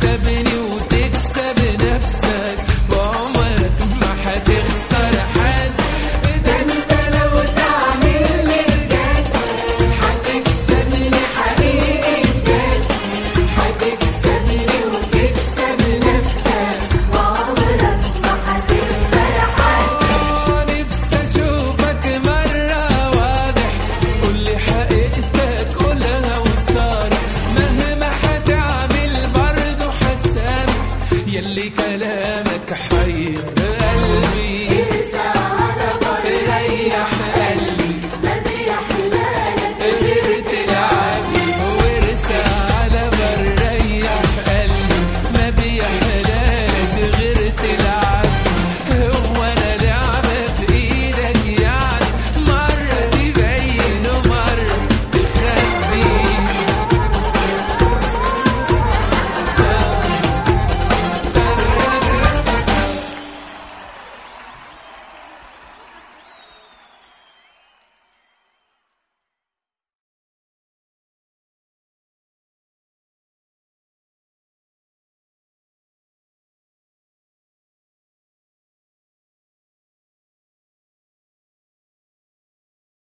seven